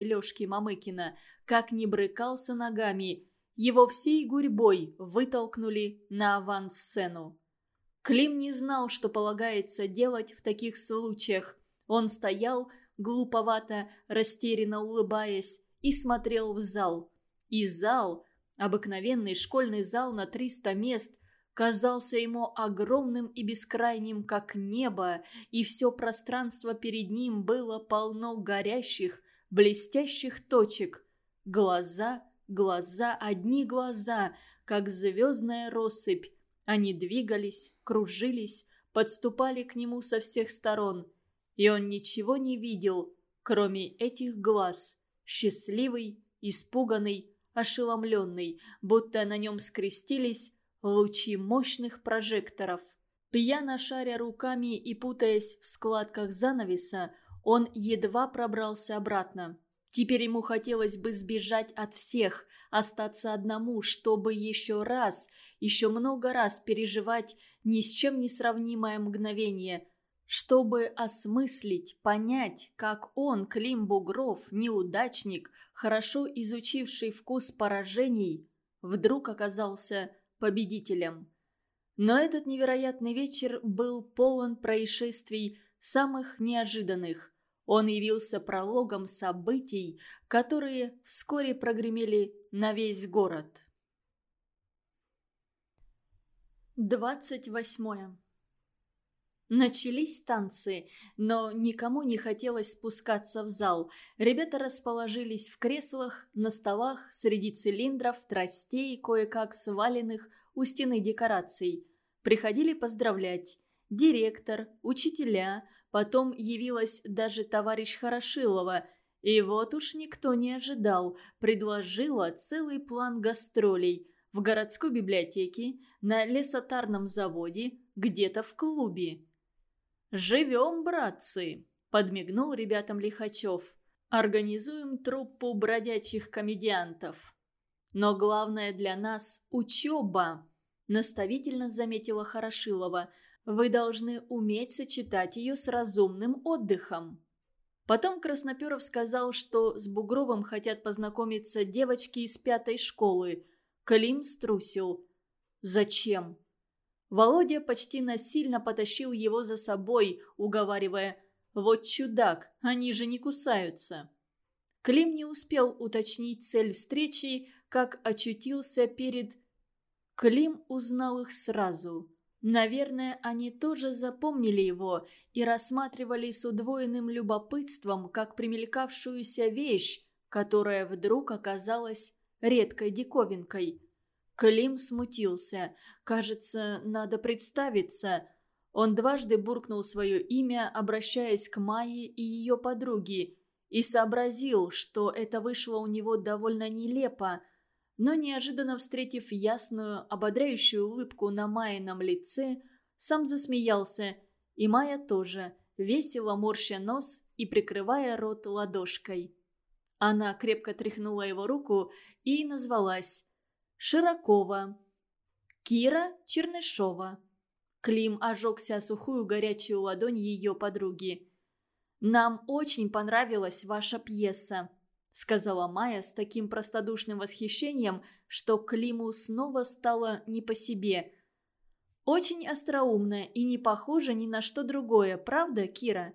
Лешки Мамыкина, как не брыкался ногами, его всей гурьбой вытолкнули на авансцену. Клим не знал, что полагается делать в таких случаях. Он стоял, глуповато, растерянно улыбаясь, и смотрел в зал. И зал, обыкновенный школьный зал на 300 мест, казался ему огромным и бескрайним, как небо, и все пространство перед ним было полно горящих, блестящих точек. Глаза, глаза, одни глаза, как звездная россыпь. Они двигались, кружились, подступали к нему со всех сторон. И он ничего не видел, кроме этих глаз. Счастливый, испуганный, ошеломленный, будто на нем скрестились лучи мощных прожекторов. Пьяно шаря руками и путаясь в складках занавеса, он едва пробрался обратно. Теперь ему хотелось бы сбежать от всех, остаться одному, чтобы еще раз, еще много раз переживать ни с чем не сравнимое мгновение, чтобы осмыслить, понять, как он, Клим Бугров, неудачник, хорошо изучивший вкус поражений, вдруг оказался победителем. Но этот невероятный вечер был полон происшествий самых неожиданных. Он явился прологом событий, которые вскоре прогремели на весь город. Двадцать восьмое. Начались танцы, но никому не хотелось спускаться в зал. Ребята расположились в креслах, на столах, среди цилиндров, тростей, кое-как сваленных у стены декораций. Приходили поздравлять. Директор, учителя, потом явилась даже товарищ Хорошилова. И вот уж никто не ожидал, предложила целый план гастролей – в городской библиотеке, на лесотарном заводе, где-то в клубе. «Живем, братцы!» – подмигнул ребятам Лихачев. «Организуем труппу бродячих комедиантов». «Но главное для нас – учеба», – наставительно заметила Хорошилова. «Вы должны уметь сочетать ее с разумным отдыхом». Потом Красноперов сказал, что с Бугровым хотят познакомиться девочки из пятой школы. Клим струсил. «Зачем?» Володя почти насильно потащил его за собой, уговаривая «Вот чудак, они же не кусаются». Клим не успел уточнить цель встречи, как очутился перед... Клим узнал их сразу. Наверное, они тоже запомнили его и рассматривали с удвоенным любопытством, как примелькавшуюся вещь, которая вдруг оказалась редкой диковинкой – Клим смутился. Кажется, надо представиться. Он дважды буркнул свое имя, обращаясь к Майе и ее подруге, и сообразил, что это вышло у него довольно нелепо. Но неожиданно встретив ясную, ободряющую улыбку на Майином лице, сам засмеялся, и Майя тоже, весело морща нос и прикрывая рот ладошкой. Она крепко тряхнула его руку и назвалась Широкова. Кира Чернышова. Клим ожегся о сухую горячую ладонь ее подруги. «Нам очень понравилась ваша пьеса», — сказала Майя с таким простодушным восхищением, что Климу снова стало не по себе. «Очень остроумная и не похожа ни на что другое, правда, Кира?»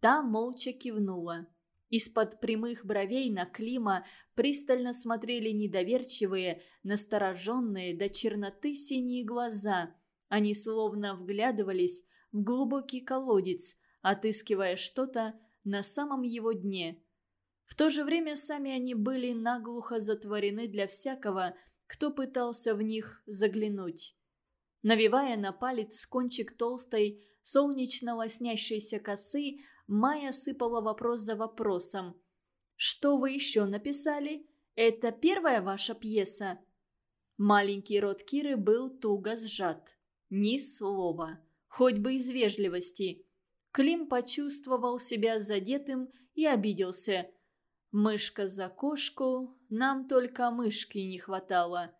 Та молча кивнула. Из-под прямых бровей на Клима пристально смотрели недоверчивые, настороженные до черноты синие глаза. Они словно вглядывались в глубокий колодец, отыскивая что-то на самом его дне. В то же время сами они были наглухо затворены для всякого, кто пытался в них заглянуть. Навивая на палец кончик толстой, солнечно лоснящейся косы, Майя сыпала вопрос за вопросом. «Что вы еще написали? Это первая ваша пьеса?» Маленький рот Киры был туго сжат. Ни слова. Хоть бы из вежливости. Клим почувствовал себя задетым и обиделся. «Мышка за кошку, нам только мышки не хватало».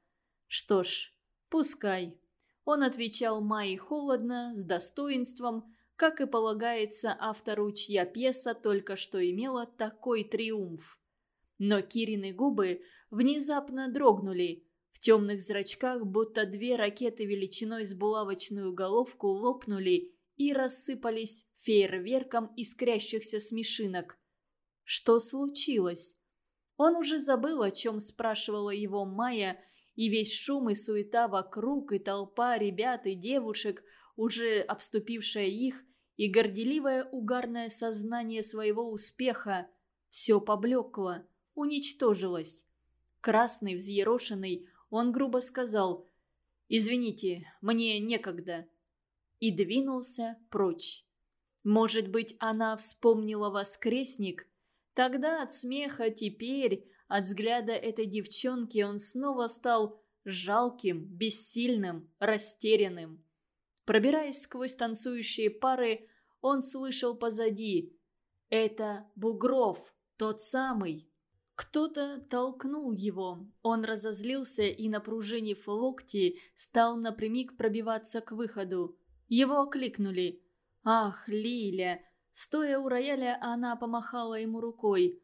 Что ж, пускай. Он отвечал Майе холодно, с достоинством, как и полагается автору, чья пьеса только что имела такой триумф. Но Кирины губы внезапно дрогнули. В темных зрачках будто две ракеты величиной с булавочную головку лопнули и рассыпались фейерверком искрящихся смешинок. Что случилось? Он уже забыл, о чем спрашивала его Майя, и весь шум и суета вокруг, и толпа ребят и девушек, уже обступившая их, и горделивое угарное сознание своего успеха – все поблекло, уничтожилось. Красный, взъерошенный, он грубо сказал «Извините, мне некогда» и двинулся прочь. Может быть, она вспомнила воскресник? Тогда от смеха теперь, от взгляда этой девчонки он снова стал жалким, бессильным, растерянным. Пробираясь сквозь танцующие пары, он слышал позади. «Это Бугров, тот самый». Кто-то толкнул его. Он разозлился и, напружинив локти, стал напрямик пробиваться к выходу. Его окликнули. «Ах, Лиля!» Стоя у рояля, она помахала ему рукой.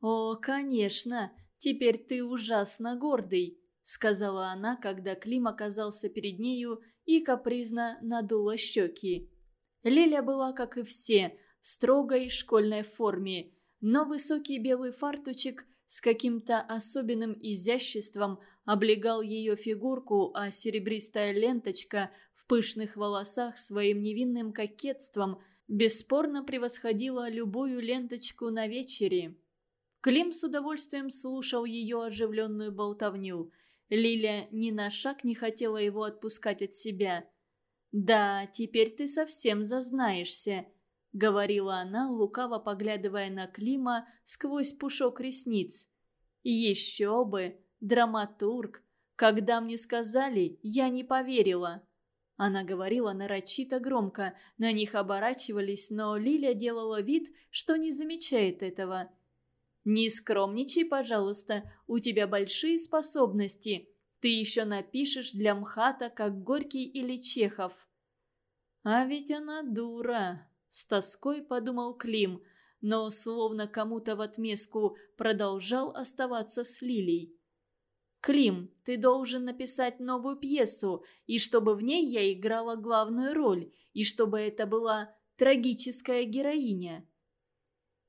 «О, конечно, теперь ты ужасно гордый», — сказала она, когда Клим оказался перед нею и капризно надула щеки. Лиля была, как и все, в строгой школьной форме, но высокий белый фартучек с каким-то особенным изяществом облегал ее фигурку, а серебристая ленточка в пышных волосах своим невинным кокетством бесспорно превосходила любую ленточку на вечере. Клим с удовольствием слушал ее оживленную болтовню. Лиля ни на шаг не хотела его отпускать от себя. «Да, теперь ты совсем зазнаешься», — говорила она, лукаво поглядывая на Клима сквозь пушок ресниц. «Еще бы! Драматург! Когда мне сказали, я не поверила!» Она говорила нарочито громко, на них оборачивались, но Лиля делала вид, что не замечает этого. «Не скромничай, пожалуйста, у тебя большие способности. Ты еще напишешь для МХАТа, как Горький или Чехов». «А ведь она дура», с тоской подумал Клим, но словно кому-то в отместку продолжал оставаться с Лилей. «Клим, ты должен написать новую пьесу, и чтобы в ней я играла главную роль, и чтобы это была трагическая героиня».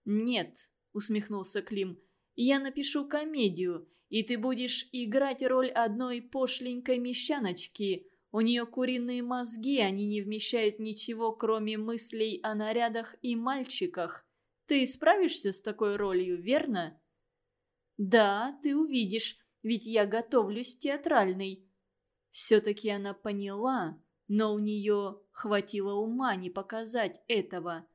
«Нет», — усмехнулся Клим, — «я напишу комедию, и ты будешь играть роль одной пошленькой мещаночки, у нее куриные мозги, они не вмещают ничего, кроме мыслей о нарядах и мальчиках. Ты справишься с такой ролью, верно? Да, ты увидишь, ведь я готовлюсь театральной. Все-таки она поняла, но у нее хватило ума не показать этого.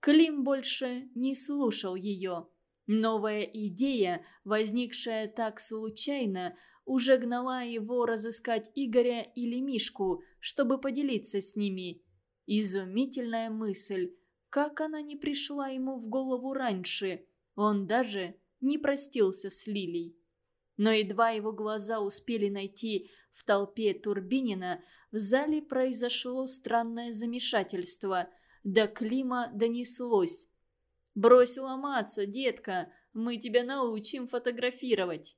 Клим больше не слушал ее. Новая идея, возникшая так случайно, уже гнала его разыскать Игоря или Мишку, чтобы поделиться с ними. Изумительная мысль. Как она не пришла ему в голову раньше? Он даже не простился с Лилей. Но едва его глаза успели найти в толпе Турбинина, в зале произошло странное замешательство. До Клима донеслось. «Брось ломаться, детка, мы тебя научим фотографировать».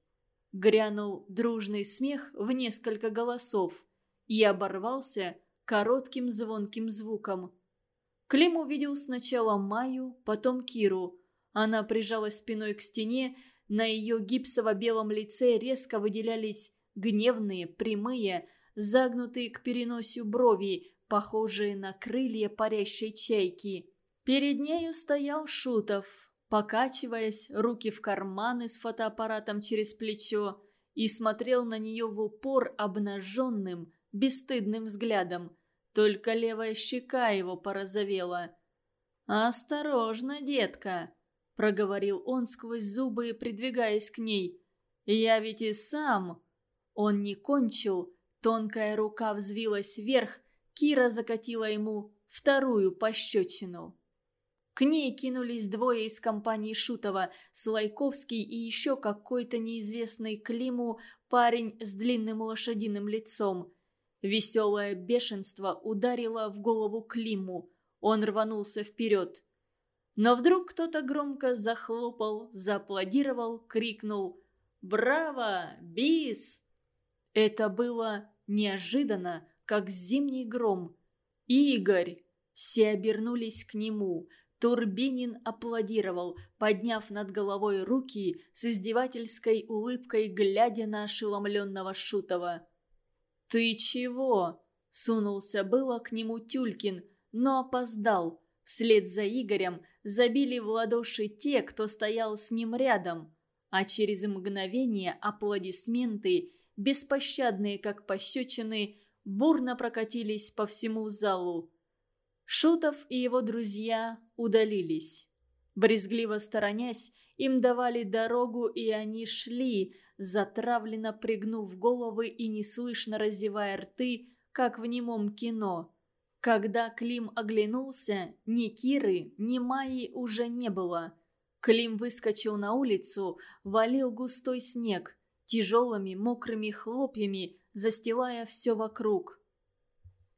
Грянул дружный смех в несколько голосов и оборвался коротким звонким звуком. Клим увидел сначала Майю, потом Киру. Она прижалась спиной к стене, на ее гипсово-белом лице резко выделялись гневные, прямые, загнутые к переносию брови, похожие на крылья парящей чайки. Перед нею стоял Шутов, покачиваясь, руки в карманы с фотоаппаратом через плечо, и смотрел на нее в упор обнаженным, бесстыдным взглядом. Только левая щека его порозовела. «Осторожно, детка!» – проговорил он сквозь зубы, придвигаясь к ней. «Я ведь и сам...» Он не кончил, тонкая рука взвилась вверх, Кира закатила ему вторую пощечину. К ней кинулись двое из компании Шутова, Слайковский и еще какой-то неизвестный Климу парень с длинным лошадиным лицом. Веселое бешенство ударило в голову Климу. Он рванулся вперед. Но вдруг кто-то громко захлопал, зааплодировал, крикнул «Браво! Бис!» Это было неожиданно, как зимний гром. «Игорь!» Все обернулись к нему. Турбинин аплодировал, подняв над головой руки с издевательской улыбкой, глядя на ошеломленного Шутова. «Ты чего?» – сунулся было к нему Тюлькин, но опоздал. Вслед за Игорем забили в ладоши те, кто стоял с ним рядом. А через мгновение аплодисменты, беспощадные как пощечины, бурно прокатились по всему залу. Шутов и его друзья удалились. Брезгливо сторонясь, им давали дорогу, и они шли, затравленно пригнув головы и неслышно разевая рты, как в немом кино. Когда Клим оглянулся, ни Киры, ни Майи уже не было. Клим выскочил на улицу, валил густой снег, тяжелыми мокрыми хлопьями, застилая все вокруг.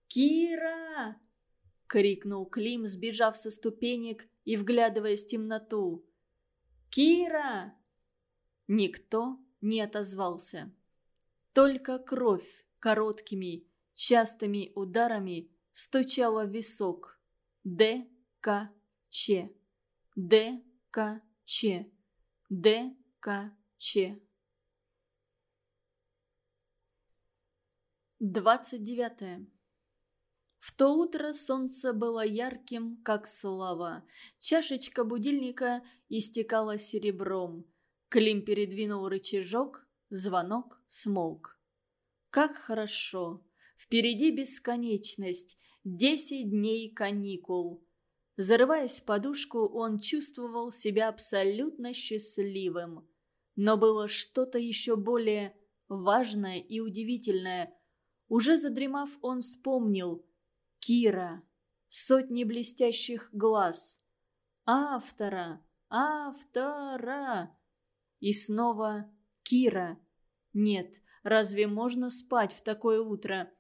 «Кира!» крикнул Клим, сбежав со ступенек и вглядываясь в темноту. «Кира!» Никто не отозвался. Только кровь короткими, частыми ударами стучала в висок. Д, К, Ч. Д, К, Ч. Д, К, Ч. Двадцать девятое. В то утро солнце было ярким, как слава. Чашечка будильника истекала серебром. Клим передвинул рычажок, звонок смолк. Как хорошо! Впереди бесконечность, десять дней каникул. Зарываясь в подушку, он чувствовал себя абсолютно счастливым. Но было что-то еще более важное и удивительное. Уже задремав, он вспомнил – Кира. Сотни блестящих глаз. Автора. Автора. И снова Кира. Нет, разве можно спать в такое утро?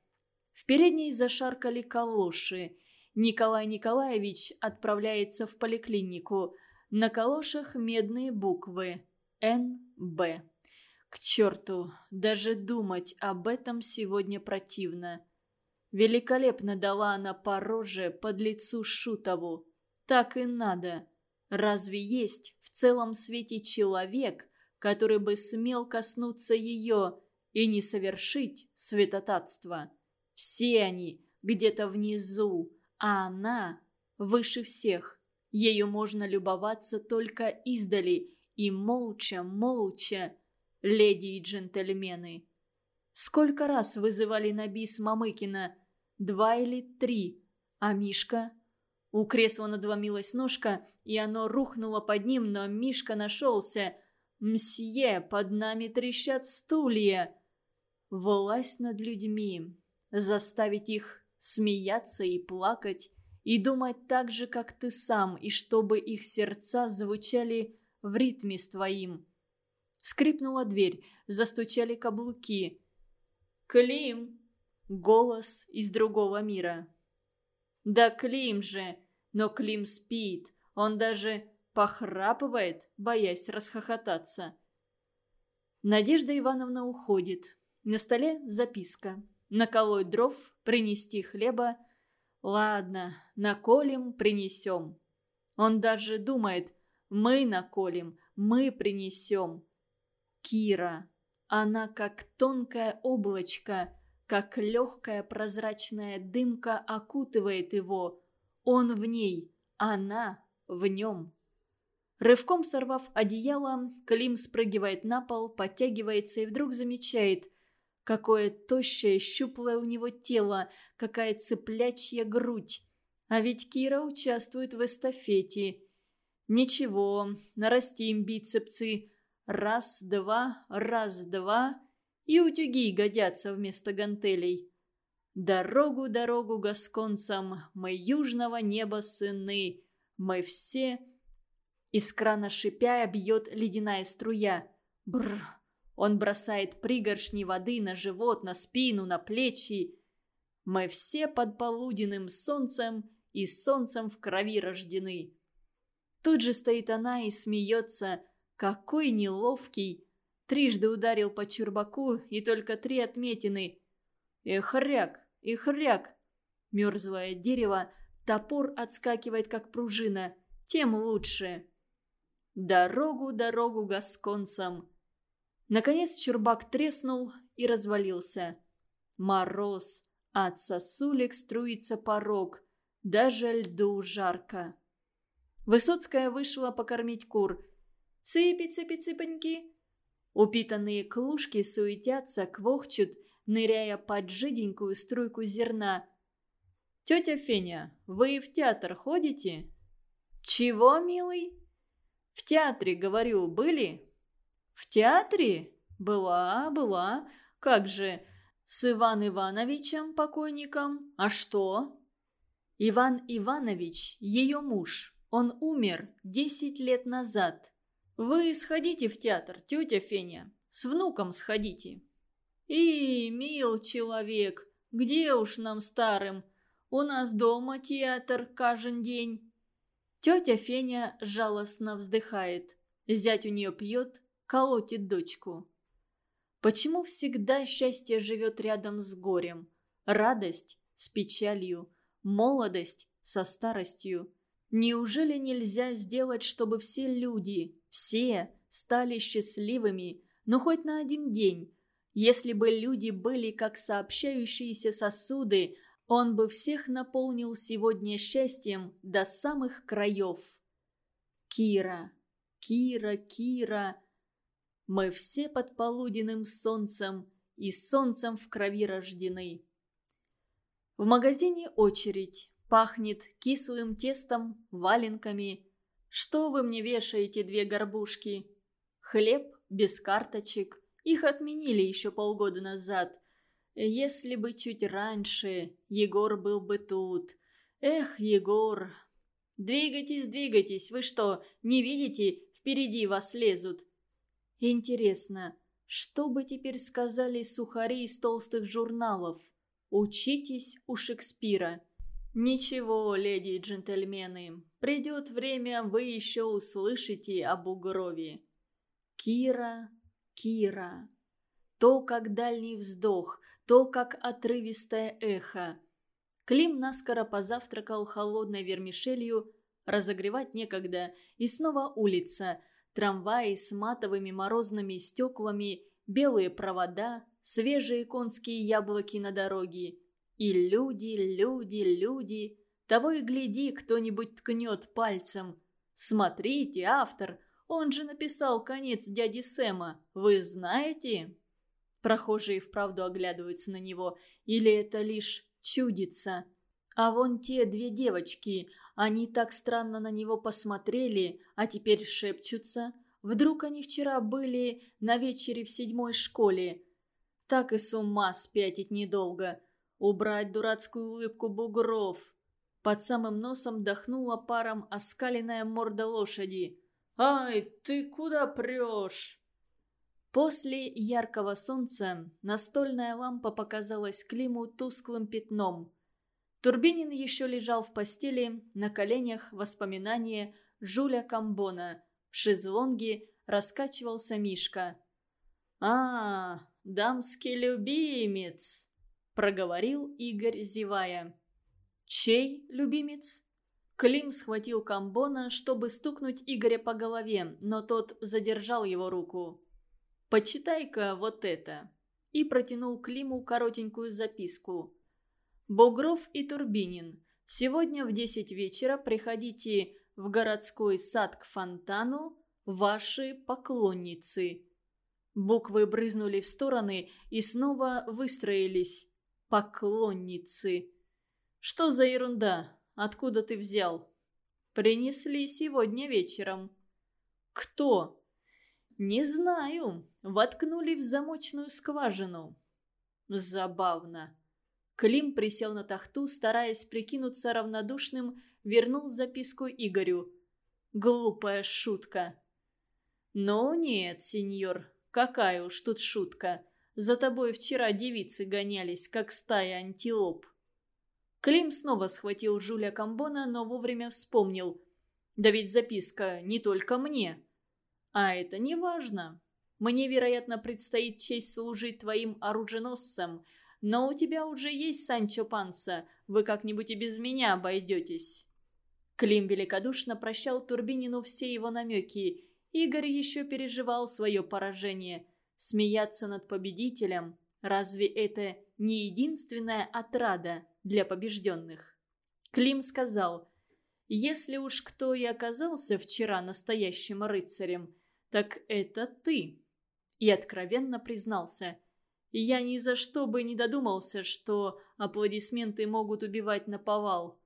В передней зашаркали калоши. Николай Николаевич отправляется в поликлинику. На калошах медные буквы. Н.Б. К черту, даже думать об этом сегодня противно. Великолепно дала она по роже под лицу Шутову. Так и надо. Разве есть в целом свете человек, который бы смел коснуться ее и не совершить святотатство? Все они где-то внизу, а она выше всех. Ею можно любоваться только издали и молча, молча, леди и джентльмены. Сколько раз вызывали на бис Мамыкина – два или три. А Мишка? У кресла надломилась ножка, и оно рухнуло под ним, но Мишка нашелся. «Мсье, под нами трещат стулья!» Власть над людьми. Заставить их смеяться и плакать, и думать так же, как ты сам, и чтобы их сердца звучали в ритме с твоим. Скрипнула дверь, застучали каблуки. «Клим!» Голос из другого мира. Да Клим же, но Клим спит. Он даже похрапывает, боясь расхохотаться. Надежда Ивановна уходит. На столе записка. Наколоть дров, принести хлеба. Ладно, наколем, принесем. Он даже думает, мы наколем, мы принесем. Кира. Она как тонкое облачко, как легкая прозрачная дымка окутывает его. Он в ней, она в нем. Рывком сорвав одеяло, Клим спрыгивает на пол, подтягивается и вдруг замечает, какое тощее, щуплое у него тело, какая цыплячья грудь. А ведь Кира участвует в эстафете. Ничего, нарастим бицепсы. Раз, два, раз, два. И утюги годятся вместо гантелей. Дорогу, дорогу гасконцам, мы южного неба сыны, мы все... Из крана шипя бьет ледяная струя. Бррр. Он бросает пригоршни воды на живот, на спину, на плечи. Мы все под полуденным солнцем и солнцем в крови рождены. Тут же стоит она и смеется. Какой неловкий. Трижды ударил по чурбаку, и только три отметины. И хряк, и хряк. Мерзлое дерево, топор отскакивает, как пружина. Тем лучше. Дорогу, дорогу гасконцам. Наконец чурбак треснул и развалился. Мороз. От сосулек струится порог. Даже льду жарко. Высоцкая вышла покормить кур. «Цыпи, цыпи, цыпоньки!» Упитанные клушки суетятся, квохчут, ныряя под жиденькую струйку зерна. «Тетя Феня, вы в театр ходите?» «Чего, милый?» «В театре, говорю, были?» «В театре? Была, была. Как же, с Иван Ивановичем, покойником? А что?» «Иван Иванович, ее муж. Он умер десять лет назад. Вы сходите в театр, тетя Феня. С внуком сходите». «И, мил человек, где уж нам старым? У нас дома театр каждый день». Тетя Феня жалостно вздыхает. Зять у нее пьет, колотит дочку. Почему всегда счастье живет рядом с горем? Радость с печалью, молодость со старостью. Неужели нельзя сделать, чтобы все люди, все, стали счастливыми, но хоть на один день? Если бы люди были как сообщающиеся сосуды, он бы всех наполнил сегодня счастьем до самых краев. Кира, Кира, Кира. Мы все под полуденным солнцем и солнцем в крови рождены. В магазине очередь. Пахнет кислым тестом, валенками. Что вы мне вешаете две горбушки? Хлеб без карточек. Их отменили еще полгода назад. Если бы чуть раньше Егор был бы тут. Эх, Егор. Двигайтесь, двигайтесь. Вы что, не видите? Впереди вас лезут. Интересно, что бы теперь сказали сухари из толстых журналов? Учитесь у Шекспира. Ничего, леди и джентльмены, придет время, вы еще услышите об Угрове. Кира, Кира. То, как дальний вздох, то, как отрывистое эхо. Клим наскоро позавтракал холодной вермишелью, разогревать некогда, и снова улица, трамваи с матовыми морозными стеклами, белые провода, свежие конские яблоки на дороге. И люди, люди, люди. Того и гляди, кто-нибудь ткнет пальцем. Смотрите, автор, он же написал конец дяди Сэма, вы знаете? Прохожие вправду оглядываются на него. Или это лишь чудится? А вон те две девочки, они так странно на него посмотрели, а теперь шепчутся. Вдруг они вчера были на вечере в седьмой школе. Так и с ума спятить недолго. Убрать дурацкую улыбку бугров. Под самым носом дохнула паром оскаленная морда лошади. «Ай, ты куда прешь?» После яркого солнца настольная лампа показалась Климу тусклым пятном. Турбинин еще лежал в постели, на коленях воспоминания Жуля Камбона. В шезлонге раскачивался Мишка. «А, дамский любимец!» – проговорил Игорь, зевая. «Чей любимец?» Клим схватил Камбона, чтобы стукнуть Игоря по голове, но тот задержал его руку. «Почитай-ка вот это!» И протянул Климу коротенькую записку. «Бугров и Турбинин, сегодня в десять вечера приходите в городской сад к фонтану ваши поклонницы». Буквы брызнули в стороны и снова выстроились. «Поклонницы». «Что за ерунда? Откуда ты взял?» «Принесли сегодня вечером». «Кто?» «Не знаю. Воткнули в замочную скважину». Забавно. Клим присел на тахту, стараясь прикинуться равнодушным, вернул записку Игорю. «Глупая шутка». «Ну нет, сеньор, какая уж тут шутка. За тобой вчера девицы гонялись, как стая антилоп». Клим снова схватил Жуля Камбона, но вовремя вспомнил. Да ведь записка не только мне. А это не важно. Мне, вероятно, предстоит честь служить твоим оруженосцем, но у тебя уже есть Санчо Панса, вы как-нибудь и без меня обойдетесь». Клим великодушно прощал Турбинину все его намеки. Игорь еще переживал свое поражение. Смеяться над победителем – разве это не единственная отрада для побежденных? Клим сказал, «Если уж кто и оказался вчера настоящим рыцарем, так это ты» и откровенно признался. «Я ни за что бы не додумался, что аплодисменты могут убивать на повал».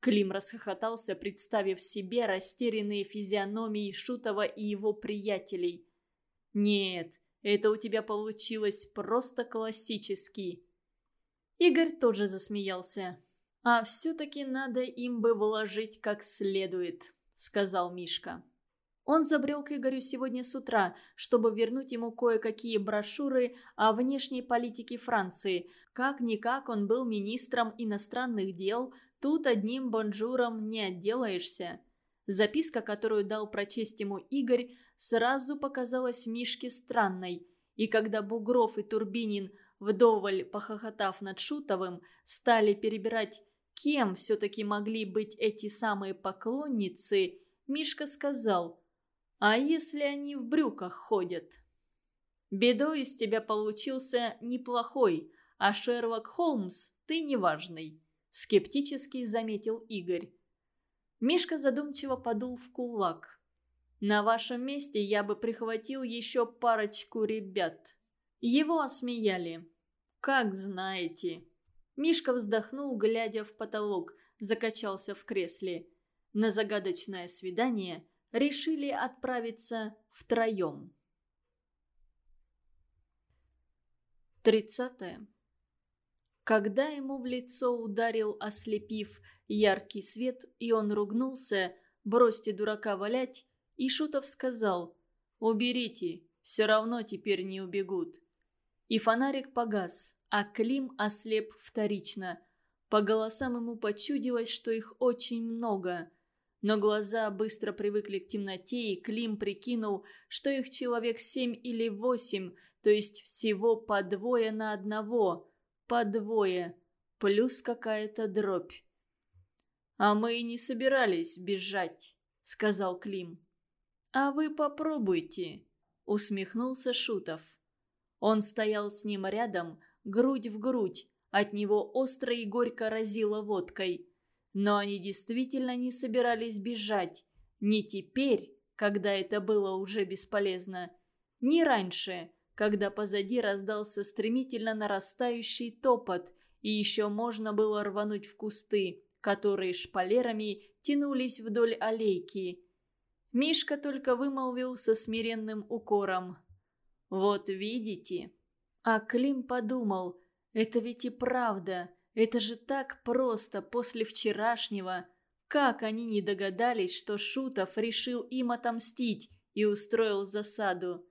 Клим расхохотался, представив себе растерянные физиономии Шутова и его приятелей. «Нет, это у тебя получилось просто классически». Игорь тоже засмеялся. «А все-таки надо им бы вложить как следует», — сказал Мишка. Он забрел к Игорю сегодня с утра, чтобы вернуть ему кое-какие брошюры о внешней политике Франции. Как-никак он был министром иностранных дел, тут одним бонжуром не отделаешься. Записка, которую дал прочесть ему Игорь, сразу показалась Мишке странной. И когда Бугров и Турбинин, вдоволь похохотав над Шутовым, стали перебирать, кем все-таки могли быть эти самые поклонницы, Мишка сказал – а если они в брюках ходят? Бедой из тебя получился неплохой, а Шерлок Холмс ты неважный», – скептически заметил Игорь. Мишка задумчиво подул в кулак. «На вашем месте я бы прихватил еще парочку ребят». Его осмеяли. «Как знаете». Мишка вздохнул, глядя в потолок, закачался в кресле. На загадочное свидание – решили отправиться втроем. Тридцатое. Когда ему в лицо ударил, ослепив, яркий свет, и он ругнулся, бросьте дурака валять, и Шутов сказал «Уберите, все равно теперь не убегут». И фонарик погас, а Клим ослеп вторично. По голосам ему почудилось, что их очень много – но глаза быстро привыкли к темноте, и Клим прикинул, что их человек семь или восемь, то есть всего по двое на одного. По двое. Плюс какая-то дробь. «А мы и не собирались бежать», — сказал Клим. «А вы попробуйте», — усмехнулся Шутов. Он стоял с ним рядом, грудь в грудь, от него остро и горько разило водкой. Но они действительно не собирались бежать. Не теперь, когда это было уже бесполезно. Не раньше, когда позади раздался стремительно нарастающий топот, и еще можно было рвануть в кусты, которые шпалерами тянулись вдоль аллейки. Мишка только вымолвил со смиренным укором. «Вот видите?» А Клим подумал, это ведь и правда. Это же так просто после вчерашнего. Как они не догадались, что Шутов решил им отомстить и устроил засаду.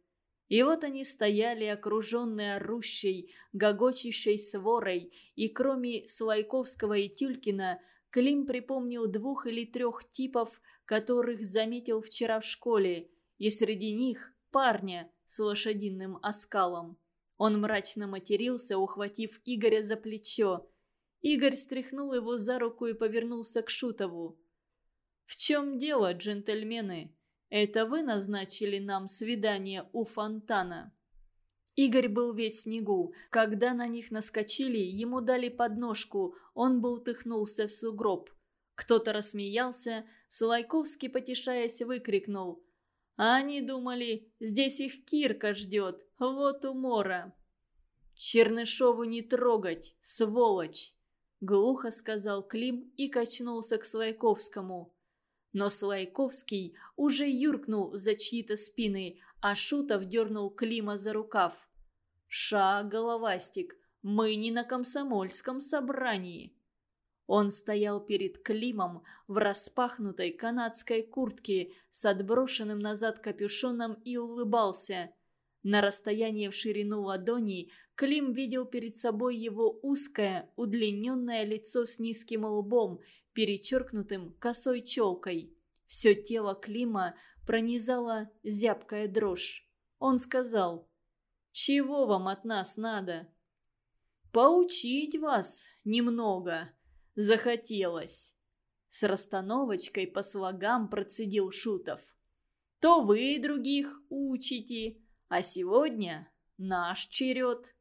И вот они стояли, окруженные орущей, гогочущей сворой, и кроме Слайковского и Тюлькина, Клим припомнил двух или трех типов, которых заметил вчера в школе, и среди них парня с лошадиным оскалом. Он мрачно матерился, ухватив Игоря за плечо. Игорь стряхнул его за руку и повернулся к Шутову. «В чем дело, джентльмены? Это вы назначили нам свидание у фонтана?» Игорь был весь снегу. Когда на них наскочили, ему дали подножку, он бултыхнулся в сугроб. Кто-то рассмеялся, Солайковский, потешаясь, выкрикнул. А они думали, здесь их Кирка ждет, вот умора. «Чернышову не трогать, сволочь!» — глухо сказал Клим и качнулся к Слайковскому. Но Слайковский уже юркнул за чьи-то спины, а Шутов дернул Клима за рукав. «Ша, головастик, мы не на комсомольском собрании!» Он стоял перед Климом в распахнутой канадской куртке с отброшенным назад капюшоном и улыбался. На расстоянии в ширину ладони Клим видел перед собой его узкое, удлиненное лицо с низким лбом, перечеркнутым косой челкой. Все тело Клима пронизала зябкая дрожь. Он сказал, «Чего вам от нас надо?» «Поучить вас немного захотелось». С расстановочкой по слогам процедил Шутов. «То вы других учите, а сегодня наш черед».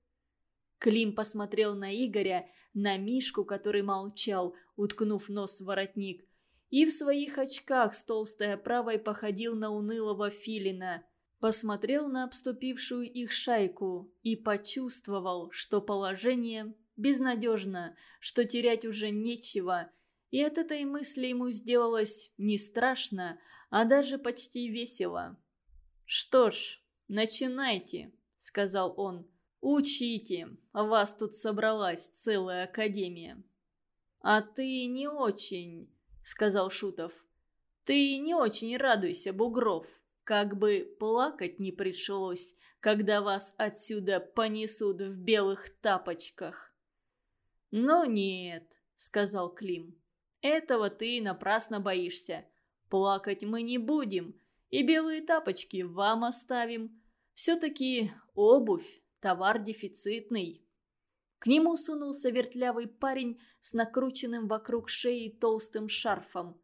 Клим посмотрел на Игоря, на Мишку, который молчал, уткнув нос в воротник, и в своих очках с толстой оправой походил на унылого филина. Посмотрел на обступившую их шайку и почувствовал, что положение безнадежно, что терять уже нечего, и от этой мысли ему сделалось не страшно, а даже почти весело. «Что ж, начинайте», — сказал он. «Учите, вас тут собралась целая академия». «А ты не очень», сказал Шутов. «Ты не очень радуйся, Бугров. Как бы плакать не пришлось, когда вас отсюда понесут в белых тапочках». «Но нет», — сказал Клим. «Этого ты напрасно боишься. Плакать мы не будем, и белые тапочки вам оставим. Все-таки обувь — товар дефицитный». К нему сунулся вертлявый парень с накрученным вокруг шеи толстым шарфом.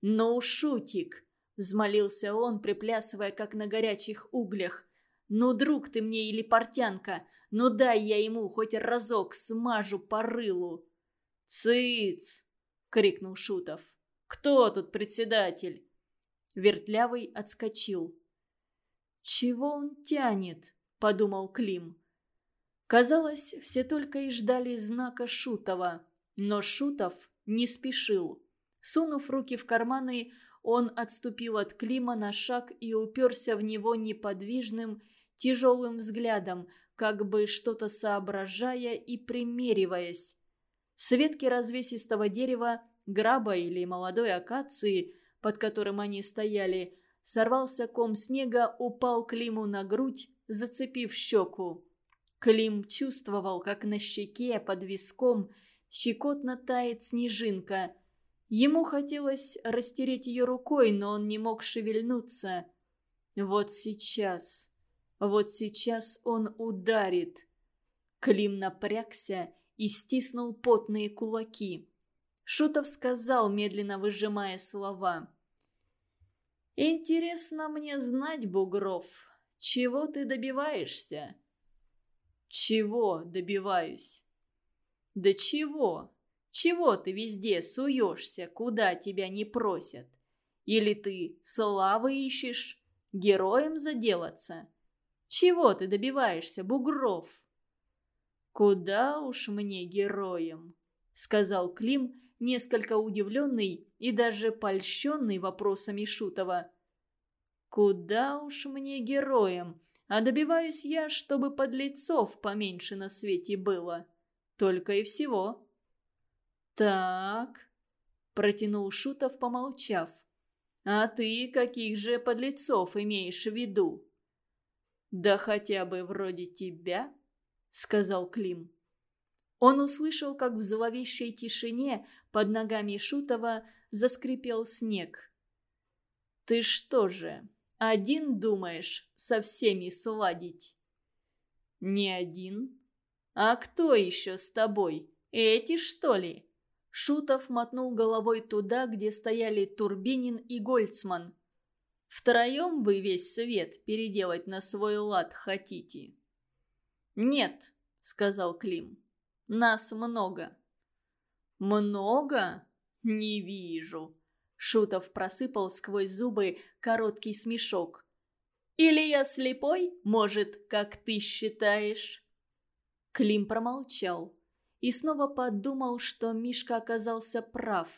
«Ну, шутик!» – взмолился он, приплясывая, как на горячих углях. «Ну, друг ты мне или портянка, ну дай я ему хоть разок смажу по рылу!» «Цыц!» – крикнул Шутов. «Кто тут председатель?» Вертлявый отскочил. «Чего он тянет?» – подумал Клим. Казалось, все только и ждали знака Шутова. Но Шутов не спешил. Сунув руки в карманы, он отступил от Клима на шаг и уперся в него неподвижным, тяжелым взглядом, как бы что-то соображая и примериваясь. С ветки развесистого дерева, граба или молодой акации, под которым они стояли, сорвался ком снега, упал Климу на грудь, зацепив щеку. Клим чувствовал, как на щеке под виском щекотно тает снежинка. Ему хотелось растереть ее рукой, но он не мог шевельнуться. Вот сейчас, вот сейчас он ударит. Клим напрягся и стиснул потные кулаки. Шутов сказал, медленно выжимая слова. «Интересно мне знать, Бугров, чего ты добиваешься?» Чего добиваюсь? Да чего? Чего ты везде суешься, куда тебя не просят? Или ты славы ищешь, героем заделаться? Чего ты добиваешься, Бугров? Куда уж мне героем, сказал Клим, несколько удивленный и даже польщенный вопросами Шутова. Куда уж мне героем? А добиваюсь я, чтобы подлецов поменьше на свете было. Только и всего. Так, протянул Шутов, помолчав. А ты каких же подлецов имеешь в виду? Да хотя бы вроде тебя, сказал Клим. Он услышал, как в зловещей тишине под ногами Шутова заскрипел снег. «Ты что же, один думаешь со всеми сладить?» «Не один. А кто еще с тобой? Эти, что ли?» Шутов мотнул головой туда, где стояли Турбинин и Гольцман. «Втроем вы весь свет переделать на свой лад хотите?» «Нет», — сказал Клим. «Нас много». «Много? Не вижу. Шутов просыпал сквозь зубы короткий смешок. «Или я слепой, может, как ты считаешь?» Клим промолчал и снова подумал, что Мишка оказался прав.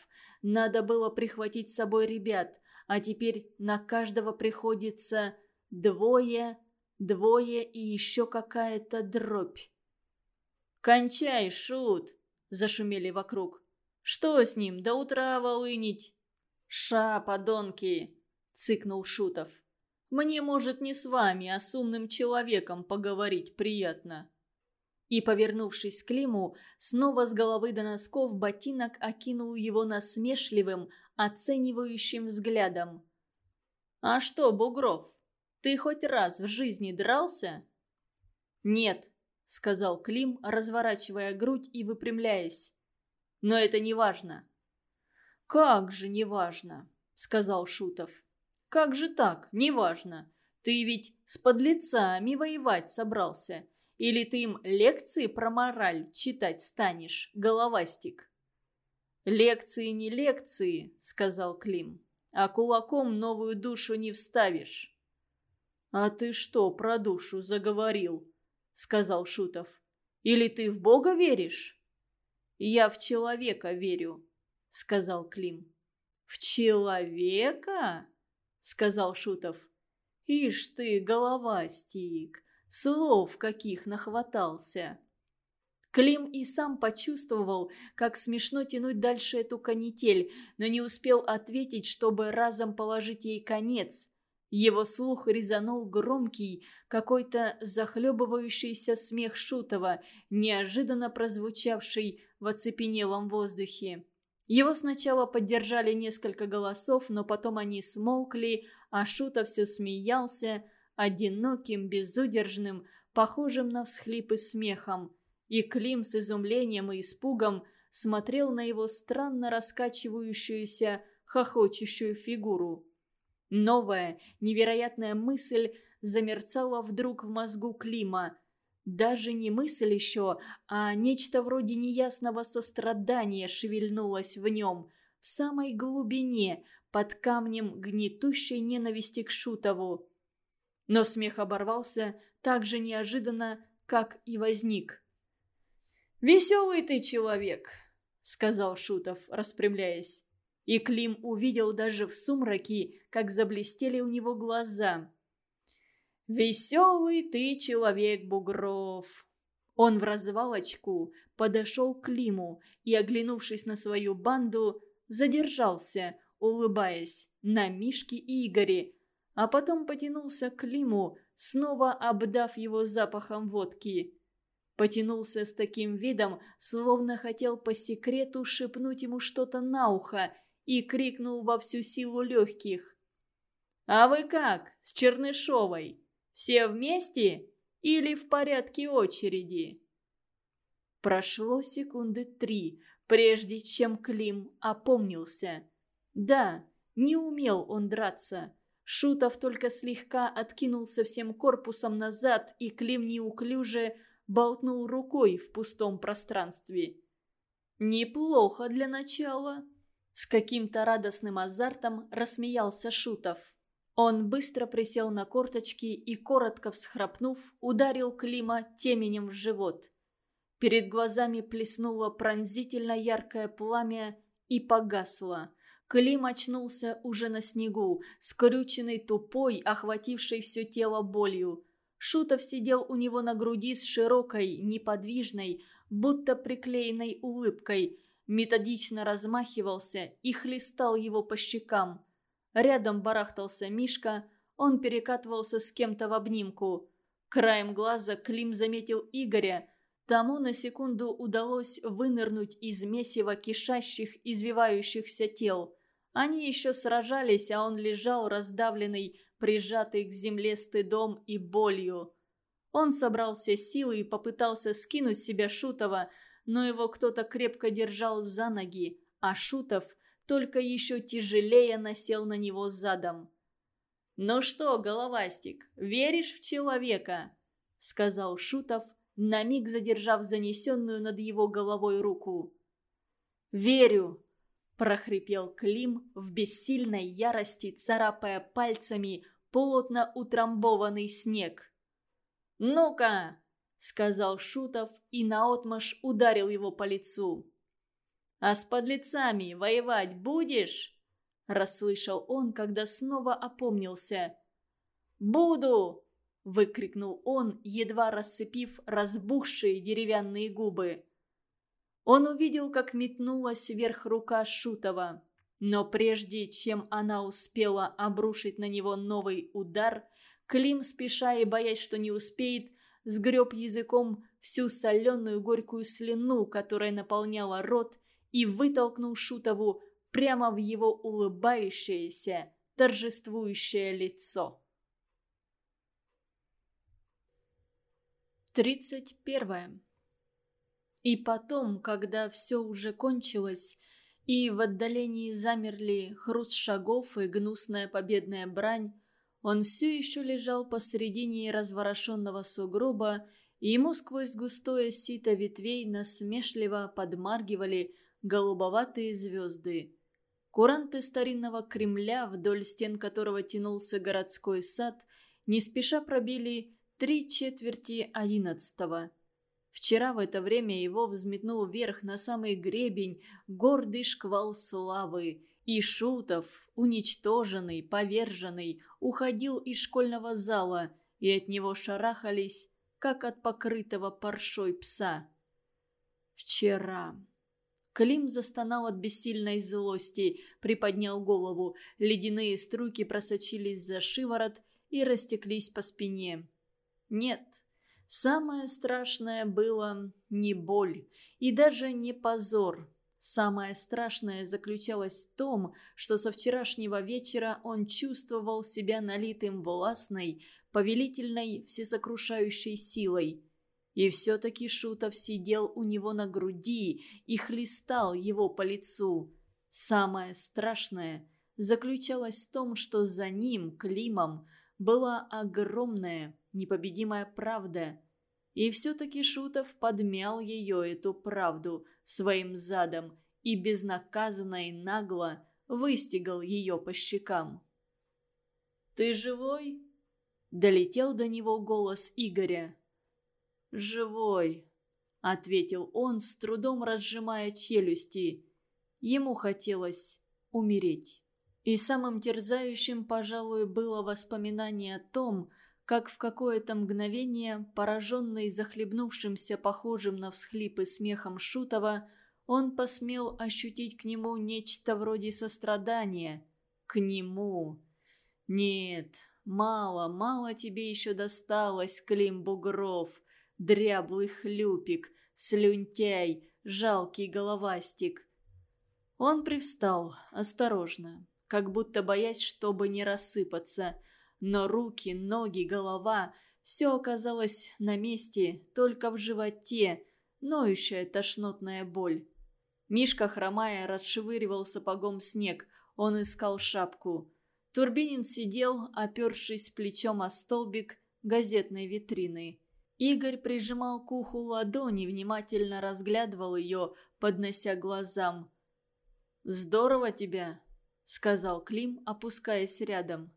Надо было прихватить с собой ребят, а теперь на каждого приходится двое, двое и еще какая-то дробь. «Кончай, Шут!» – зашумели вокруг. «Что с ним, до утра волынить?» «Ша, подонки!» – цыкнул Шутов. «Мне, может, не с вами, а с умным человеком поговорить приятно». И, повернувшись к Климу, снова с головы до носков ботинок окинул его насмешливым, оценивающим взглядом. «А что, Бугров, ты хоть раз в жизни дрался?» «Нет», — сказал Клим, разворачивая грудь и выпрямляясь. «Но это не важно». «Как же не важно», — сказал Шутов. «Как же так, не важно? Ты ведь с подлецами воевать собрался. Или ты им лекции про мораль читать станешь, головастик?» «Лекции не лекции», — сказал Клим а кулаком новую душу не вставишь». «А ты что про душу заговорил?» — сказал Шутов. «Или ты в Бога веришь?» «Я в человека верю», — сказал Клим. «В человека?» — сказал Шутов. «Ишь ты, головастик, слов каких нахватался!» Клим и сам почувствовал, как смешно тянуть дальше эту канитель, но не успел ответить, чтобы разом положить ей конец. Его слух резанул громкий, какой-то захлебывающийся смех Шутова, неожиданно прозвучавший в оцепенелом воздухе. Его сначала поддержали несколько голосов, но потом они смолкли, а Шутов все смеялся, одиноким, безудержным, похожим на всхлипы смехом. И Клим с изумлением и испугом смотрел на его странно раскачивающуюся, хохочущую фигуру. Новая, невероятная мысль замерцала вдруг в мозгу Клима. Даже не мысль еще, а нечто вроде неясного сострадания шевельнулось в нем, в самой глубине, под камнем гнетущей ненависти к Шутову. Но смех оборвался так же неожиданно, как и возник. «Веселый ты человек», — сказал Шутов, распрямляясь. И Клим увидел даже в сумраке, как заблестели у него глаза. «Веселый ты человек, Бугров!» Он в развалочку подошел к Климу и, оглянувшись на свою банду, задержался, улыбаясь, на Мишке и Игоре, а потом потянулся к Климу, снова обдав его запахом водки. Потянулся с таким видом, словно хотел по секрету шепнуть ему что-то на ухо и крикнул во всю силу легких. «А вы как, с Чернышовой? Все вместе или в порядке очереди?» Прошло секунды три, прежде чем Клим опомнился. Да, не умел он драться. Шутов только слегка откинулся всем корпусом назад, и Клим неуклюже болтнул рукой в пустом пространстве. «Неплохо для начала», — с каким-то радостным азартом рассмеялся Шутов. Он быстро присел на корточки и, коротко всхрапнув, ударил Клима теменем в живот. Перед глазами плеснуло пронзительно яркое пламя и погасло. Клим очнулся уже на снегу, скрюченный тупой, охватившей все тело болью. Шутов сидел у него на груди с широкой, неподвижной, будто приклеенной улыбкой, методично размахивался и хлестал его по щекам. Рядом барахтался Мишка, он перекатывался с кем-то в обнимку. Краем глаза Клим заметил Игоря. Тому на секунду удалось вынырнуть из месива кишащих, извивающихся тел. Они еще сражались, а он лежал раздавленный, прижатый к земле стыдом и болью. Он собрался силой и попытался скинуть себя Шутова, но его кто-то крепко держал за ноги, а Шутов только еще тяжелее насел на него задом. «Ну что, головастик, веришь в человека?» — сказал Шутов, на миг задержав занесенную над его головой руку. «Верю!» – прохрипел Клим в бессильной ярости, царапая пальцами плотно утрамбованный снег. «Ну-ка!» – сказал Шутов и наотмашь ударил его по лицу. «А с подлецами воевать будешь?» – расслышал он, когда снова опомнился. «Буду!» – выкрикнул он, едва рассыпив разбухшие деревянные губы. Он увидел, как метнулась вверх рука Шутова. Но прежде чем она успела обрушить на него новый удар, Клим, спеша и боясь, что не успеет, сгреб языком всю соленую горькую слюну, которая наполняла рот, и вытолкнул Шутову прямо в его улыбающееся, торжествующее лицо. Тридцать первое. И потом, когда все уже кончилось, и в отдалении замерли хруст шагов и гнусная победная брань, он все еще лежал посредине разворошенного сугроба, и ему сквозь густое сито ветвей насмешливо подмаргивали голубоватые звезды. Куранты старинного Кремля, вдоль стен которого тянулся городской сад, не спеша пробили три четверти одиннадцатого. Вчера в это время его взметнул вверх на самый гребень гордый шквал славы, и Шутов, уничтоженный, поверженный, уходил из школьного зала, и от него шарахались, как от покрытого паршой пса. Вчера. Клим застонал от бессильной злости, приподнял голову, ледяные струйки просочились за шиворот и растеклись по спине. Нет, Самое страшное было не боль и даже не позор. Самое страшное заключалось в том, что со вчерашнего вечера он чувствовал себя налитым властной, повелительной, всесокрушающей силой. И все-таки Шутов сидел у него на груди и хлестал его по лицу. Самое страшное заключалось в том, что за ним, Климом, была огромная, непобедимая правда. И все-таки Шутов подмял ее, эту правду, своим задом и безнаказанно и нагло выстигал ее по щекам. «Ты живой?» – долетел до него голос Игоря. «Живой», – ответил он, с трудом разжимая челюсти. Ему хотелось умереть. И самым терзающим, пожалуй, было воспоминание о том, как в какое-то мгновение, пораженный захлебнувшимся похожим на всхлипы смехом Шутова, он посмел ощутить к нему нечто вроде сострадания. К нему. Нет, мало, мало тебе еще досталось, Клим Бугров, дряблый хлюпик, слюнтяй, жалкий головастик. Он привстал, осторожно, как будто боясь, чтобы не рассыпаться – но руки, ноги, голова – все оказалось на месте, только в животе, ноющая тошнотная боль. Мишка, хромая, расшвыривал сапогом снег, он искал шапку. Турбинин сидел, опершись плечом о столбик газетной витрины. Игорь прижимал к уху ладони, внимательно разглядывал ее, поднося глазам. «Здорово тебя», — сказал Клим, опускаясь рядом.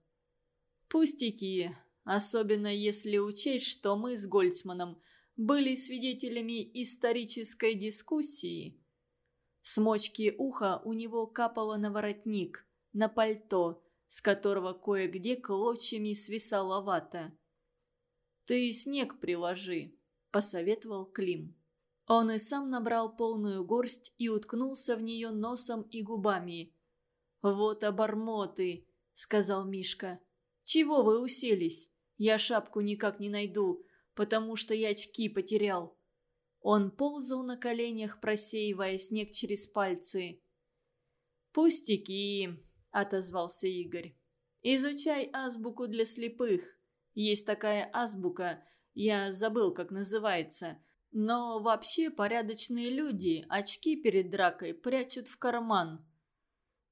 Пустяки, особенно если учесть, что мы с Гольцманом были свидетелями исторической дискуссии. С мочки уха у него капало на воротник, на пальто, с которого кое-где клочьями свисала вата. «Ты снег приложи», — посоветовал Клим. Он и сам набрал полную горсть и уткнулся в нее носом и губами. «Вот обормоты», — сказал Мишка. «Чего вы уселись? Я шапку никак не найду, потому что я очки потерял». Он ползал на коленях, просеивая снег через пальцы. «Пустяки», — отозвался Игорь. «Изучай азбуку для слепых. Есть такая азбука, я забыл, как называется. Но вообще порядочные люди очки перед дракой прячут в карман».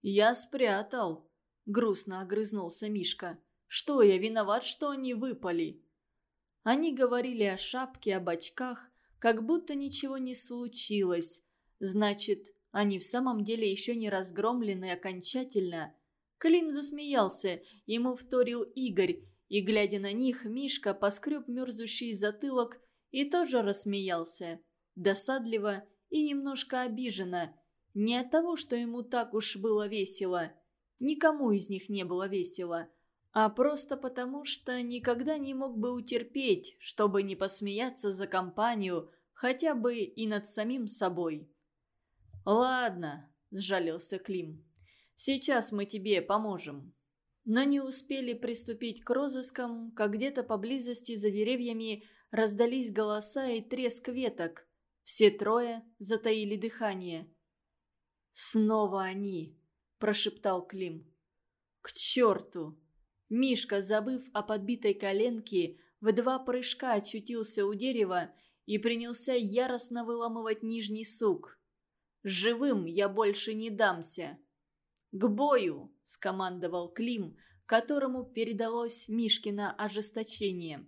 «Я спрятал», — грустно огрызнулся Мишка. Что я виноват, что они выпали?» Они говорили о шапке, об очках, как будто ничего не случилось. Значит, они в самом деле еще не разгромлены окончательно. Клим засмеялся, ему вторил Игорь, и, глядя на них, Мишка поскреб мерзущий затылок и тоже рассмеялся. Досадливо и немножко обиженно. Не от того, что ему так уж было весело. Никому из них не было весело а просто потому, что никогда не мог бы утерпеть, чтобы не посмеяться за компанию, хотя бы и над самим собой. «Ладно», – сжалился Клим, – «сейчас мы тебе поможем». Но не успели приступить к розыскам, как где-то поблизости за деревьями раздались голоса и треск веток. Все трое затаили дыхание. «Снова они!» – прошептал Клим. «К черту!» Мишка, забыв о подбитой коленке, в два прыжка очутился у дерева и принялся яростно выламывать нижний сук. «Живым я больше не дамся!» «К бою!» – скомандовал Клим, которому передалось Мишкино ожесточение.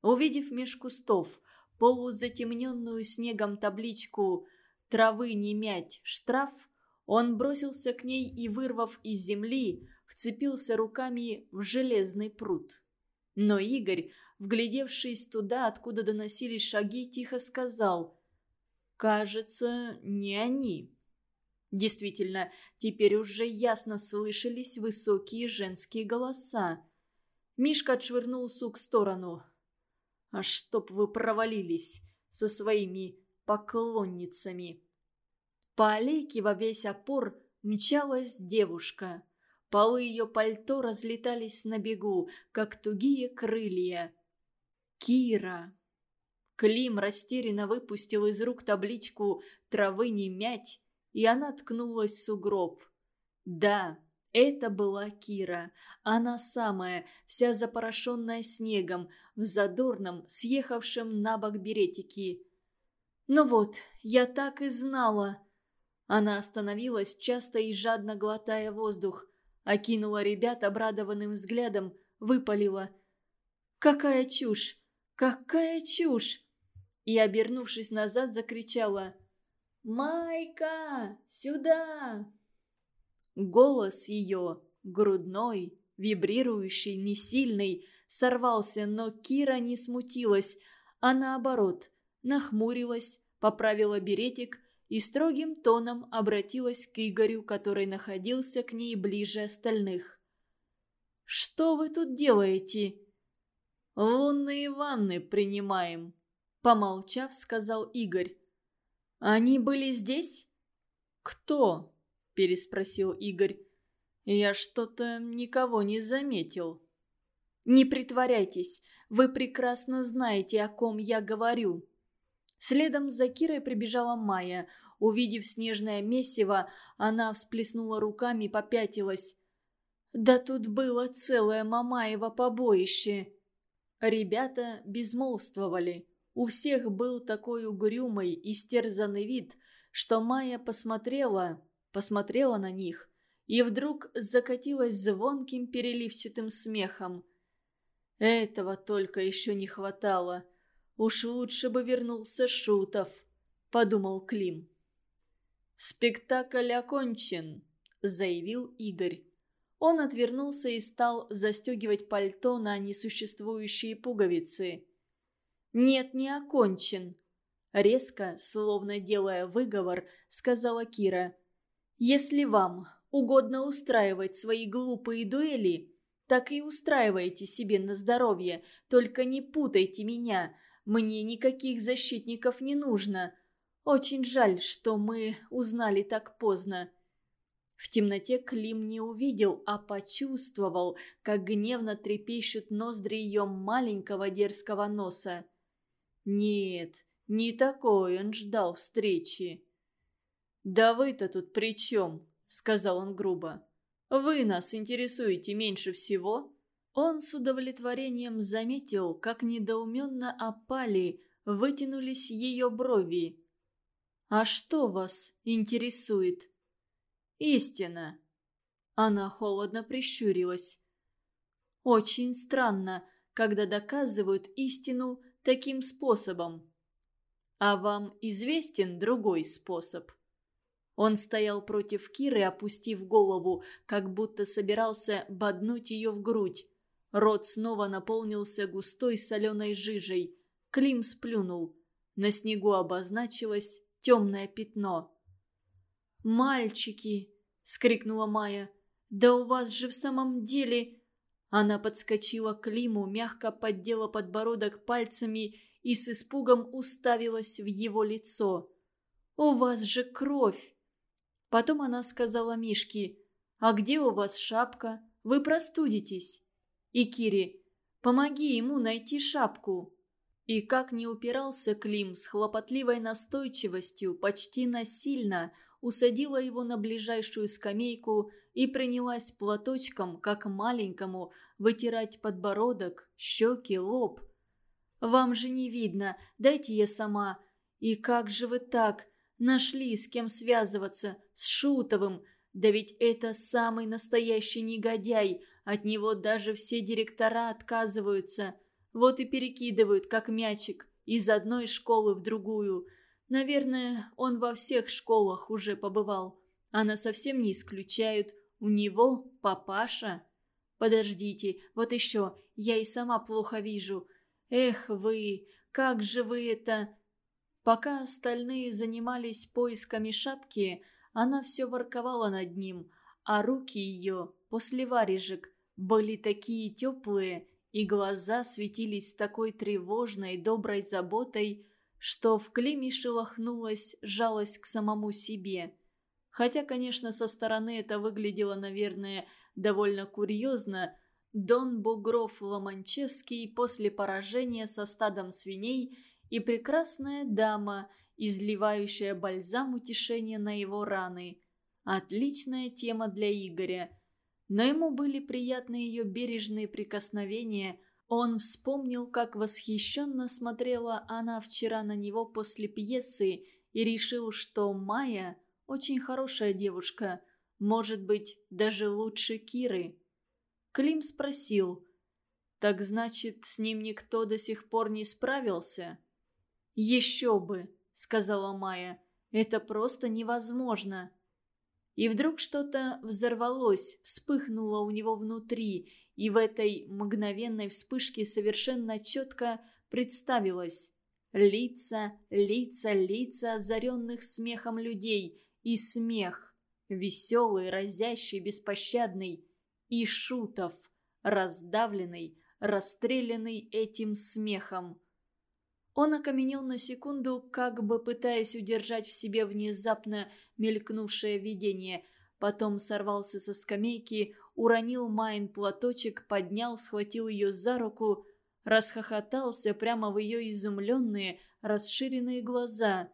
Увидев меж кустов полузатемненную снегом табличку «Травы не мять, штраф», он бросился к ней и, вырвав из земли, вцепился руками в железный пруд. Но Игорь, вглядевшись туда, откуда доносились шаги, тихо сказал «Кажется, не они». Действительно, теперь уже ясно слышались высокие женские голоса. Мишка отшвырнул сук в сторону. «А чтоб вы провалились со своими поклонницами!» По аллейке во весь опор мчалась девушка. Полы ее пальто разлетались на бегу, как тугие крылья. «Кира!» Клим растерянно выпустил из рук табличку «Травы не мять», и она ткнулась в сугроб. Да, это была Кира. Она самая, вся запорошенная снегом, в задорном, съехавшем на бок беретике. «Ну вот, я так и знала!» Она остановилась, часто и жадно глотая воздух, окинула ребят обрадованным взглядом, выпалила. «Какая чушь! Какая чушь!» И, обернувшись назад, закричала – «Майка, сюда!» Голос ее, грудной, вибрирующий, несильный, сорвался, но Кира не смутилась, а наоборот, нахмурилась, поправила беретик и строгим тоном обратилась к Игорю, который находился к ней ближе остальных. «Что вы тут делаете?» «Лунные ванны принимаем», — помолчав, сказал Игорь. «Они были здесь?» «Кто?» – переспросил Игорь. «Я что-то никого не заметил». «Не притворяйтесь, вы прекрасно знаете, о ком я говорю». Следом за Кирой прибежала Майя. Увидев снежное месиво, она всплеснула руками и попятилась. «Да тут было целое Мамаево побоище!» Ребята безмолвствовали. У всех был такой угрюмый, истерзанный вид, что Майя посмотрела, посмотрела на них и вдруг закатилась звонким переливчатым смехом. Этого только еще не хватало. Уж лучше бы вернулся Шутов, подумал Клим. «Спектакль окончен», — заявил Игорь. Он отвернулся и стал застегивать пальто на несуществующие пуговицы. «Нет, не окончен», — резко, словно делая выговор, сказала Кира. «Если вам угодно устраивать свои глупые дуэли, так и устраивайте себе на здоровье, только не путайте меня, мне никаких защитников не нужно. Очень жаль, что мы узнали так поздно». В темноте Клим не увидел, а почувствовал, как гневно трепещут ноздри ее маленького дерзкого носа. Нет, не такой он ждал встречи. «Да вы-то тут при чем?» — сказал он грубо. «Вы нас интересуете меньше всего?» Он с удовлетворением заметил, как недоуменно опали, вытянулись ее брови. «А что вас интересует?» «Истина». Она холодно прищурилась. «Очень странно, когда доказывают истину таким способом. А вам известен другой способ?» Он стоял против Киры, опустив голову, как будто собирался боднуть ее в грудь. Рот снова наполнился густой соленой жижей. Клим сплюнул. На снегу обозначилось темное пятно. «Мальчики!» — скрикнула Майя. «Да у вас же в самом деле она подскочила к Лиму, мягко поддела подбородок пальцами и с испугом уставилась в его лицо. «У вас же кровь!» Потом она сказала Мишке, «А где у вас шапка? Вы простудитесь!» И Кире, «Помоги ему найти шапку!» И как не упирался Клим с хлопотливой настойчивостью, почти насильно, усадила его на ближайшую скамейку и принялась платочком, как маленькому, вытирать подбородок, щеки, лоб. «Вам же не видно, дайте я сама. И как же вы так? Нашли, с кем связываться, с Шутовым. Да ведь это самый настоящий негодяй, от него даже все директора отказываются. Вот и перекидывают, как мячик, из одной школы в другую. Наверное, он во всех школах уже побывал. Она совсем не исключают. У него папаша. Подождите, вот еще, я и сама плохо вижу. Эх вы, как же вы это... Пока остальные занимались поисками шапки, она все ворковала над ним, а руки ее, после варежек, были такие теплые, и глаза светились такой тревожной, доброй заботой, что в Климе шелохнулась жалость к самому себе. Хотя, конечно, со стороны это выглядело, наверное, довольно курьезно, Дон Бугров-Ломанчевский после поражения со стадом свиней и прекрасная дама, изливающая бальзам утешения на его раны. Отличная тема для Игоря. Но ему были приятны ее бережные прикосновения. Он вспомнил, как восхищенно смотрела она вчера на него после пьесы и решил, что Майя очень хорошая девушка, может быть, даже лучше Киры. Клим спросил, «Так значит, с ним никто до сих пор не справился?» «Еще бы», — сказала Майя, — «это просто невозможно». И вдруг что-то взорвалось, вспыхнуло у него внутри, и в этой мгновенной вспышке совершенно четко представилось. Лица, лица, лица озаренных смехом людей и смех, веселый, разящий, беспощадный, и шутов, раздавленный, расстрелянный этим смехом. Он окаменел на секунду, как бы пытаясь удержать в себе внезапно мелькнувшее видение. Потом сорвался со скамейки, уронил Майн платочек, поднял, схватил ее за руку, расхохотался прямо в ее изумленные, расширенные глаза.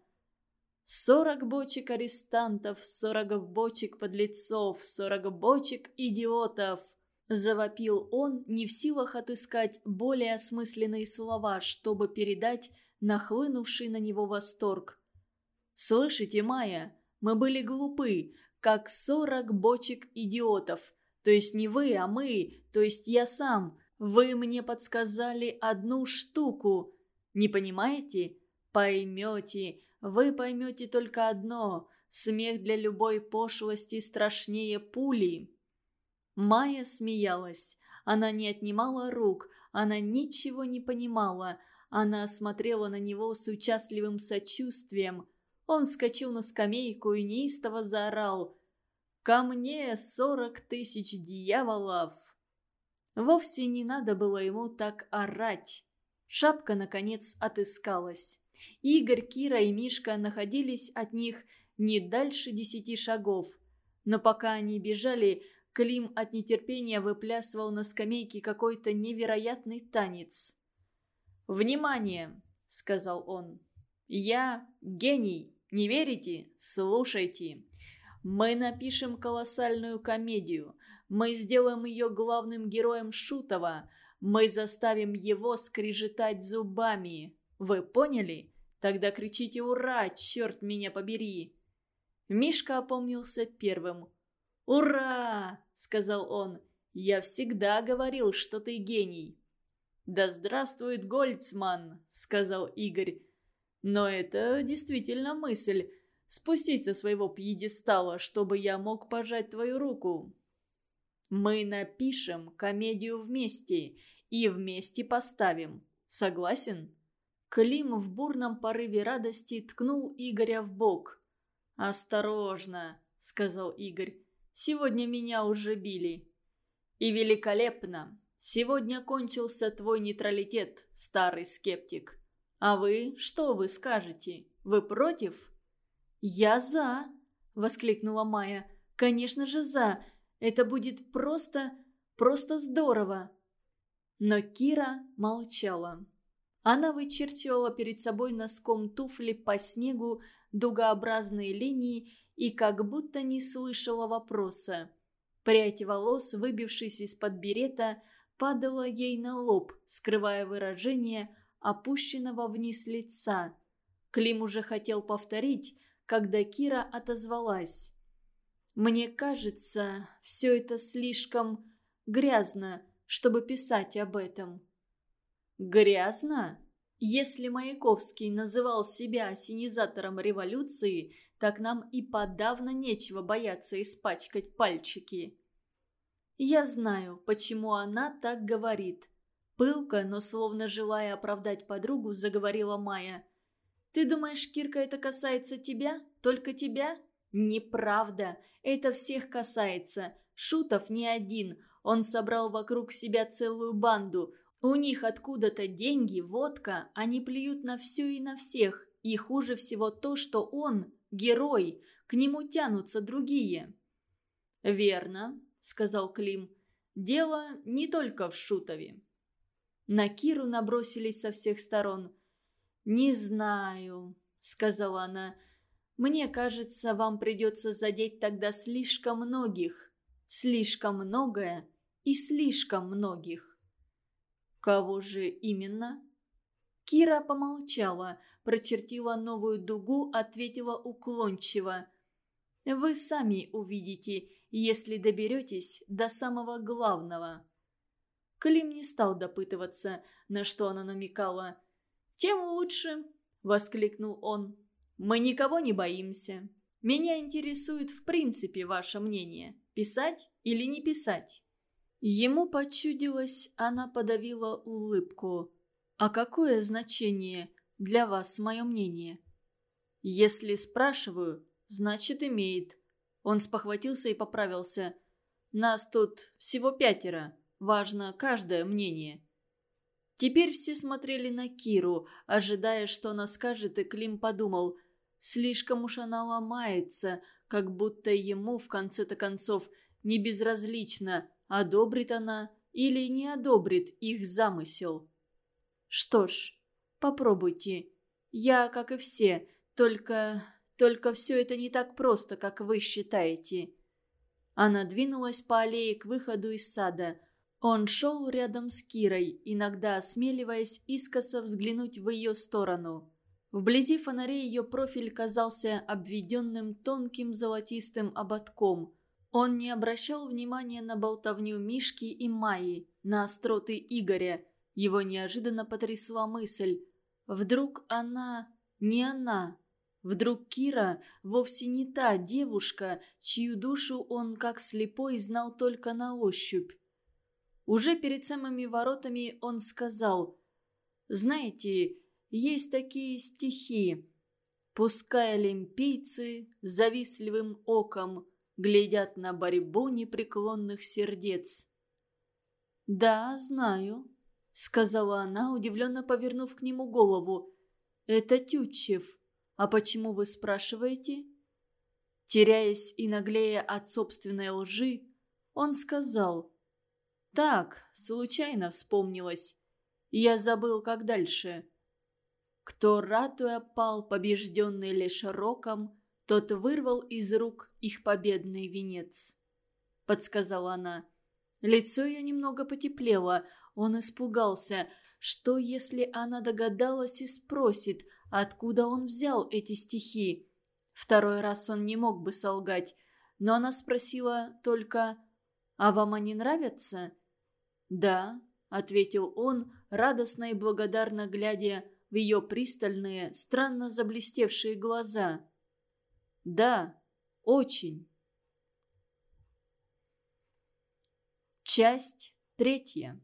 «Сорок бочек арестантов, сорок бочек подлецов, сорок бочек идиотов!» Завопил он, не в силах отыскать более осмысленные слова, чтобы передать нахлынувший на него восторг. «Слышите, Майя, мы были глупы, как сорок бочек идиотов. То есть не вы, а мы, то есть я сам. Вы мне подсказали одну штуку. Не понимаете? Поймете. Вы поймете только одно. Смех для любой пошлости страшнее пули». Майя смеялась. Она не отнимала рук, она ничего не понимала. Она смотрела на него с участливым сочувствием. Он вскочил на скамейку и неистово заорал «Ко мне сорок тысяч дьяволов!» Вовсе не надо было ему так орать. Шапка, наконец, отыскалась. Игорь, Кира и Мишка находились от них не дальше десяти шагов. Но пока они бежали, Клим от нетерпения выплясывал на скамейке какой-то невероятный танец. «Внимание!» — сказал он. «Я гений! Не верите? Слушайте! Мы напишем колоссальную комедию. Мы сделаем ее главным героем Шутова. Мы заставим его скрежетать зубами. Вы поняли? Тогда кричите «Ура! Черт меня побери!» Мишка опомнился первым. «Ура!» — сказал он. «Я всегда говорил, что ты гений». «Да здравствует Гольцман!» — сказал Игорь. «Но это действительно мысль. Спустить со своего пьедестала, чтобы я мог пожать твою руку». «Мы напишем комедию вместе и вместе поставим. Согласен?» Клим в бурном порыве радости ткнул Игоря в бок. «Осторожно!» — сказал Игорь. Сегодня меня уже били. И великолепно. Сегодня кончился твой нейтралитет, старый скептик. А вы, что вы скажете? Вы против? Я за, воскликнула Майя. Конечно же за. Это будет просто, просто здорово. Но Кира молчала. Она вычерчивала перед собой носком туфли по снегу дугообразные линии и как будто не слышала вопроса. Прядь волос, выбившись из-под берета, падала ей на лоб, скрывая выражение опущенного вниз лица. Клим уже хотел повторить, когда Кира отозвалась. «Мне кажется, все это слишком грязно, чтобы писать об этом». «Грязно?» Если Маяковский называл себя осенизатором революции, так нам и подавно нечего бояться испачкать пальчики. Я знаю, почему она так говорит. Пылко, но словно желая оправдать подругу, заговорила Майя. «Ты думаешь, Кирка, это касается тебя? Только тебя?» «Неправда. Это всех касается. Шутов не один. Он собрал вокруг себя целую банду. У них откуда-то деньги, водка, они плюют на все и на всех. И хуже всего то, что он – герой, к нему тянутся другие. «Верно», – сказал Клим. «Дело не только в Шутове». На Киру набросились со всех сторон. «Не знаю», – сказала она. «Мне кажется, вам придется задеть тогда слишком многих. Слишком многое и слишком многих». «Кого же именно?» Кира помолчала, прочертила новую дугу, ответила уклончиво. «Вы сами увидите, если доберетесь до самого главного». Клим не стал допытываться, на что она намекала. «Тем лучше», — воскликнул он. «Мы никого не боимся. Меня интересует в принципе ваше мнение. Писать или не писать?» Ему почудилось, она подавила улыбку. «А какое значение для вас мое мнение?» «Если спрашиваю, значит имеет». Он спохватился и поправился. «Нас тут всего пятеро. Важно каждое мнение». Теперь все смотрели на Киру, ожидая, что она скажет, и Клим подумал. Слишком уж она ломается, как будто ему, в конце-то концов, не безразлично, одобрит она или не одобрит их замысел. Что ж, попробуйте. Я, как и все, только... Только все это не так просто, как вы считаете. Она двинулась по аллее к выходу из сада. Он шел рядом с Кирой, иногда осмеливаясь искоса взглянуть в ее сторону. Вблизи фонарей ее профиль казался обведенным тонким золотистым ободком. Он не обращал внимания на болтовню Мишки и Майи, на остроты Игоря. Его неожиданно потрясла мысль. Вдруг она... не она. Вдруг Кира вовсе не та девушка, чью душу он, как слепой, знал только на ощупь. Уже перед самыми воротами он сказал, «Знаете, есть такие стихи. Пускай олимпийцы завистливым оком глядят на борьбу непреклонных сердец. «Да, знаю», — сказала она, удивленно повернув к нему голову. «Это Тютчев. А почему вы спрашиваете?» Теряясь и наглея от собственной лжи, он сказал. «Так, случайно вспомнилось. Я забыл, как дальше». Кто ратуя пал, побежденный лишь роком, тот вырвал из рук их победный венец. Подсказала она. Лицо ее немного потеплело. Он испугался. Что, если она догадалась и спросит, откуда он взял эти стихи? Второй раз он не мог бы солгать. Но она спросила только «А вам они нравятся?» «Да», — ответил он, радостно и благодарно глядя в ее пристальные, странно заблестевшие глаза. Да, очень. Часть третья.